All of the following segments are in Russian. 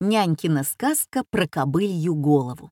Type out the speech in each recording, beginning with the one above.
Нянькина сказка про кобылью голову.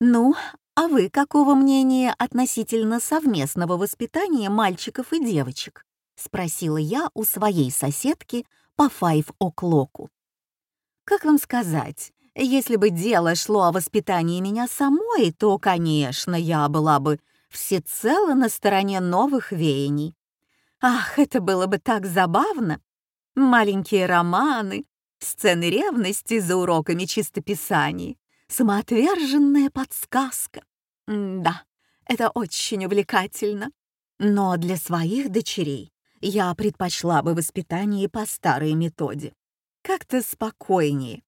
Ну, а вы какого мнения относительно совместного воспитания мальчиков и девочек? Спросила я у своей соседки по файв-о'клоку. Как вам сказать, если бы дело шло о воспитании меня самой, то, конечно, я была бы всецело на стороне новых веяний. Ах, это было бы так забавно! Маленькие романы, сцены ревности за уроками чистописания, самоотверженная подсказка. Да, это очень увлекательно. Но для своих дочерей я предпочла бы воспитание по старой методе. Как-то спокойнее.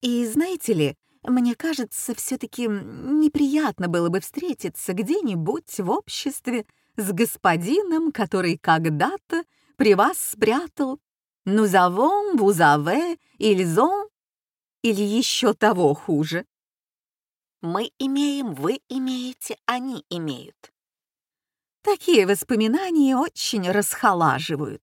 И знаете ли, мне кажется, все-таки неприятно было бы встретиться где-нибудь в обществе с господином, который когда-то при вас спрятал «Nous avons, vous avez, ils ont» или еще того хуже. Мы имеем, вы имеете, они имеют. Такие воспоминания очень расхолаживают.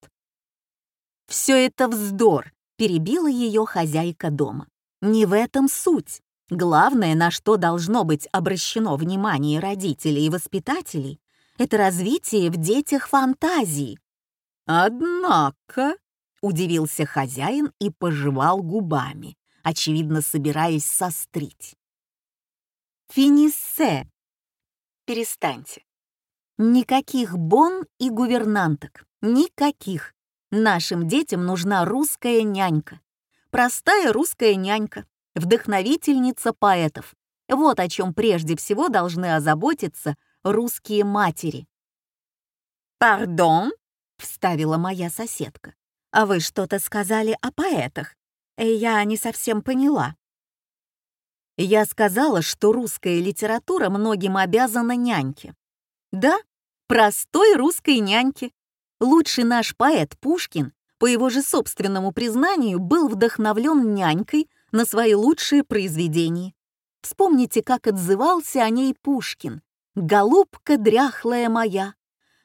«Все это вздор», — перебила ее хозяйка дома. «Не в этом суть. Главное, на что должно быть обращено внимание родителей и воспитателей, это развитие в детях фантазии». «Однако», Удивился хозяин и пожевал губами, очевидно, собираясь сострить. «Финиссе!» «Перестаньте!» «Никаких бон и гувернанток! Никаких! Нашим детям нужна русская нянька. Простая русская нянька, вдохновительница поэтов. Вот о чем прежде всего должны озаботиться русские матери. «Пардон?» — вставила моя соседка. А вы что-то сказали о поэтах? Я не совсем поняла. Я сказала, что русская литература многим обязана няньке. Да, простой русской няньке. Лучший наш поэт Пушкин, по его же собственному признанию, был вдохновлен нянькой на свои лучшие произведения. Вспомните, как отзывался о ней Пушкин. «Голубка дряхлая моя,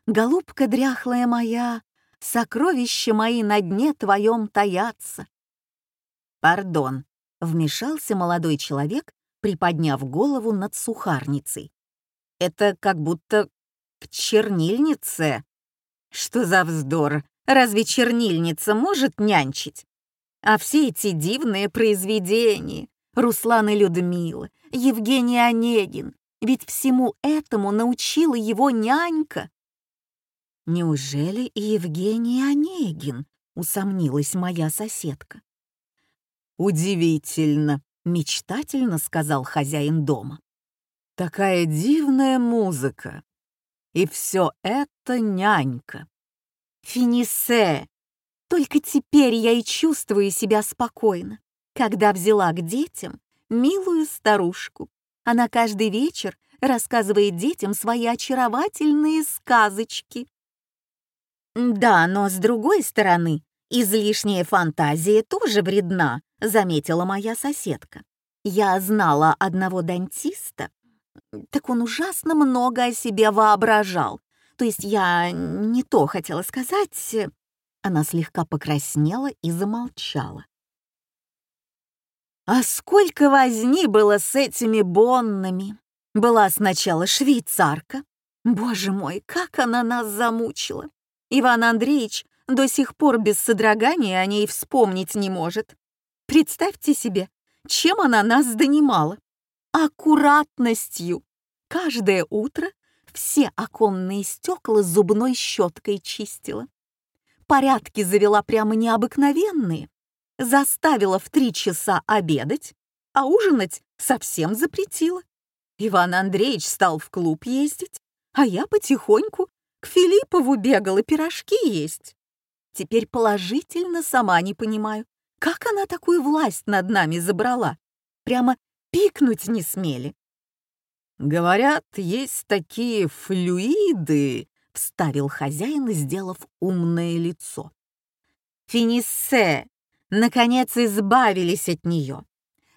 голубка дряхлая моя, сокровища мои на дне твоем таятся». «Пардон», — вмешался молодой человек, приподняв голову над сухарницей. «Это как будто в чернильнице. Что за вздор? Разве чернильница может нянчить? А все эти дивные произведения, Руслан и Людмила, Евгений Онегин, ведь всему этому научила его нянька. «Неужели и Евгений Онегин?» — усомнилась моя соседка. «Удивительно», — мечтательно сказал хозяин дома. «Такая дивная музыка. И все это нянька». «Финисе! Только теперь я и чувствую себя спокойно, когда взяла к детям милую старушку. Она каждый вечер рассказывает детям свои очаровательные сказочки. «Да, но с другой стороны, излишняя фантазия тоже вредна», — заметила моя соседка. «Я знала одного дантиста, так он ужасно много о себе воображал. То есть я не то хотела сказать...» Она слегка покраснела и замолчала. А сколько возни было с этими боннами! Была сначала швейцарка. Боже мой, как она нас замучила! Иван Андреевич до сих пор без содрогания о ней вспомнить не может. Представьте себе, чем она нас донимала. Аккуратностью. Каждое утро все оконные стекла зубной щеткой чистила. Порядки завела прямо необыкновенные. Заставила в три часа обедать, а ужинать совсем запретила. Иван Андреевич стал в клуб ездить, а я потихоньку к Филиппову бегала пирожки есть. Теперь положительно сама не понимаю, как она такую власть над нами забрала. Прямо пикнуть не смели. «Говорят, есть такие флюиды», — вставил хозяин, сделав умное лицо. Финиссе, наконец, избавились от нее.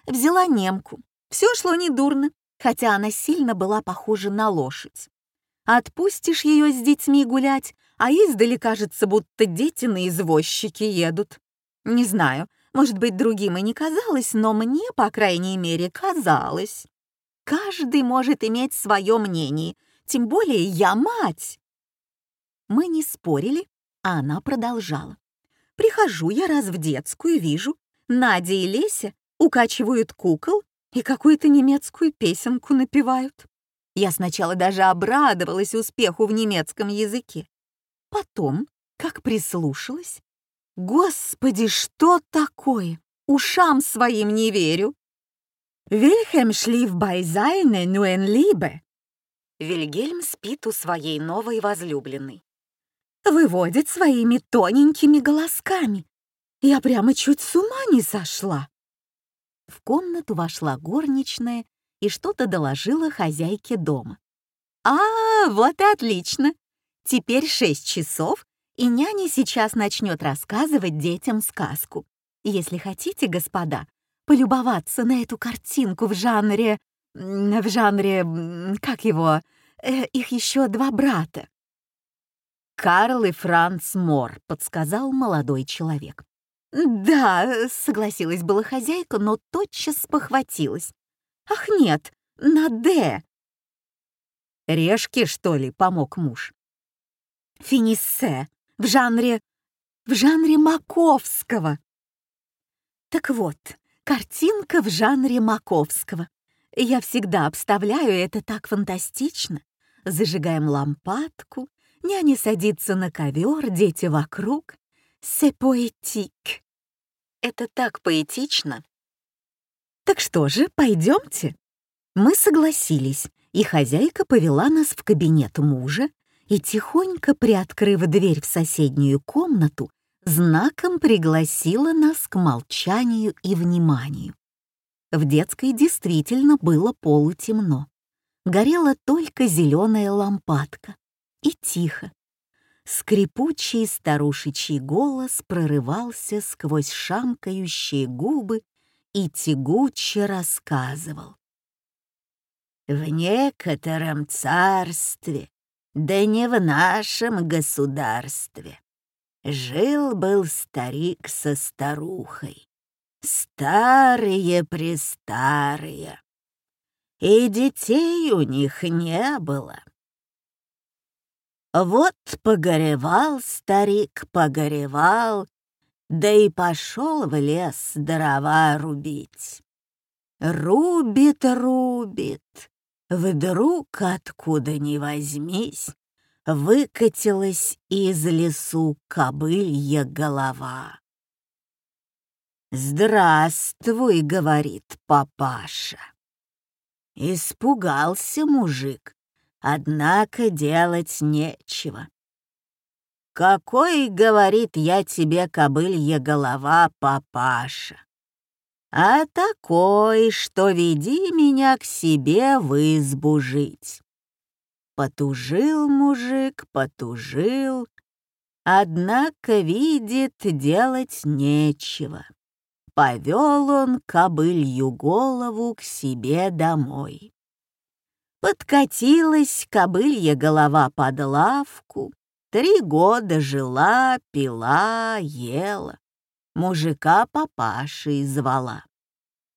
Взяла немку. Все шло недурно, хотя она сильно была похожа на лошадь. Отпустишь ее с детьми гулять, а издали кажется, будто дети на извозчике едут. Не знаю, может быть, другим и не казалось, но мне, по крайней мере, казалось. Каждый может иметь свое мнение, тем более я мать. Мы не спорили, а она продолжала. Прихожу я раз в детскую, вижу, Надя и Леся укачивают кукол и какую-то немецкую песенку напевают. Я сначала даже обрадовалась успеху в немецком языке. Потом, как прислушалась, Господи, что такое? Ушам своим не верю. Шлиф bei seine neuen Liebe. Вильгельм спит у своей новой возлюбленной. Выводит своими тоненькими голосками. Я прямо чуть с ума не сошла. В комнату вошла горничная и что-то доложила хозяйке дома. «А, вот и отлично! Теперь шесть часов, и няня сейчас начнет рассказывать детям сказку. Если хотите, господа, полюбоваться на эту картинку в жанре... в жанре... как его... Э, их еще два брата. «Карл и Франц Мор», — подсказал молодой человек. «Да», — согласилась была хозяйка, но тотчас похватилась. «Ах нет, на «Д». «Решки, что ли?» — помог муж. «Финиссе», в жанре... в жанре Маковского. Так вот, картинка в жанре Маковского. Я всегда обставляю это так фантастично. Зажигаем лампадку, няня садится на ковер, дети вокруг. «Се поэтик». Это так поэтично. Так что же, пойдемте? Мы согласились, и хозяйка повела нас в кабинет мужа, и, тихонько приоткрыв дверь в соседнюю комнату, знаком пригласила нас к молчанию и вниманию. В детской действительно было полутемно. Горела только зеленая лампадка. И тихо. Скрипучий старушечий голос прорывался сквозь шамкающие губы и тягуче рассказывал. В некотором царстве да не в нашем государстве. Жил-был старик со старухой, старые-престарые, и детей у них не было. Вот погоревал старик, погоревал, да и пошел в лес дрова рубить. Рубит, рубит, Вдруг, откуда ни возьмись, выкатилась из лесу кобылья голова. «Здравствуй», — говорит папаша. Испугался мужик, однако делать нечего. «Какой, — говорит, — я тебе, кобылья голова, папаша? а такой, что веди меня к себе в избу жить. Потужил мужик, потужил, однако, видит, делать нечего. Повел он кобылью голову к себе домой. Подкатилась кобылья голова под лавку, три года жила, пила, ела мужика папашей звала.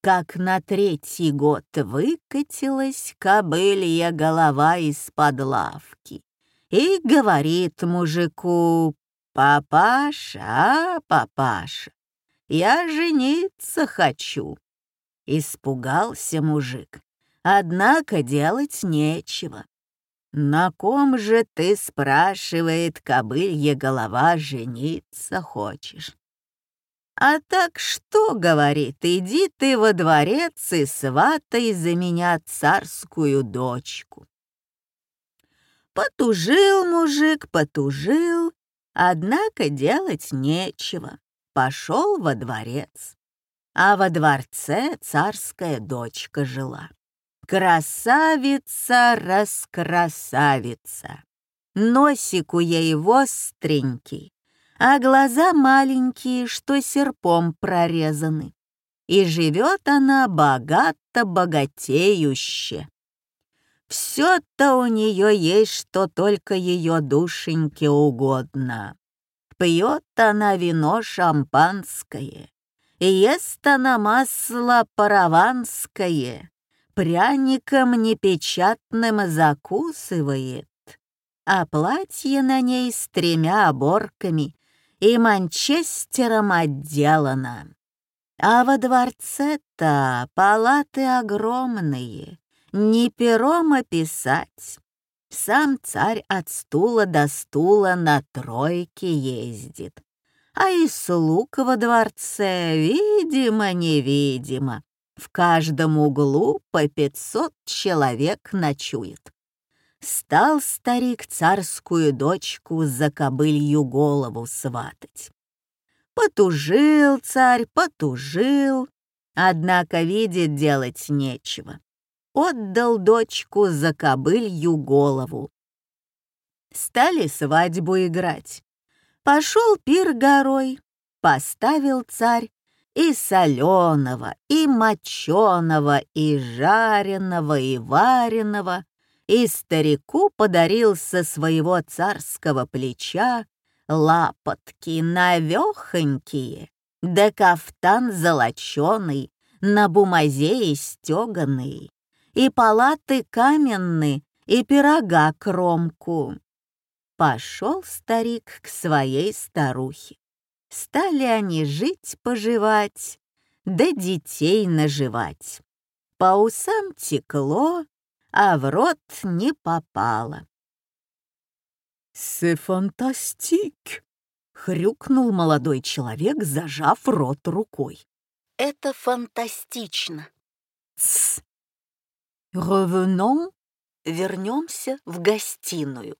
Как на третий год выкатилась кобылья голова из-под лавки и говорит мужику «Папаша, а, папаша, я жениться хочу». Испугался мужик, однако делать нечего. «На ком же ты, — спрашивает кобылья голова, — жениться хочешь?» А так что, говорит, иди ты во дворец и сватай за меня царскую дочку. Потужил мужик, потужил, однако делать нечего. Пошел во дворец. А во дворце царская дочка жила. Красавица-раскрасавица. Носик у ей востренький, а глаза маленькие, что серпом прорезаны. И живет она богато-богатеюще. Все-то у нее есть, что только ее душеньке угодно. Пьет она вино шампанское, ест она масло параванское, пряником непечатным закусывает, а платье на ней с тремя оборками и манчестером отделано. А во дворце-то палаты огромные, не пером описать. Сам царь от стула до стула на тройке ездит, а и слуг во дворце, видимо-невидимо, в каждом углу по пятьсот человек ночует. Стал старик царскую дочку за кобылью голову сватать. Потужил царь, потужил, однако видит делать нечего. Отдал дочку за кобылью голову. Стали свадьбу играть. Пошел пир горой, поставил царь и соленого, и моченого, и жареного, и вареного, и старику подарил со своего царского плеча лапотки навехонькие, да кафтан золоченый, на бумазе истеганный, и палаты каменные, и пирога кромку. Пошел старик к своей старухе. Стали они жить-поживать, да детей наживать. По усам текло, а в рот не попало. «Се фантастик!» — хрюкнул молодой человек, зажав рот рукой. «Это фантастично!» «Тсс! Ревеном Вернемся в гостиную.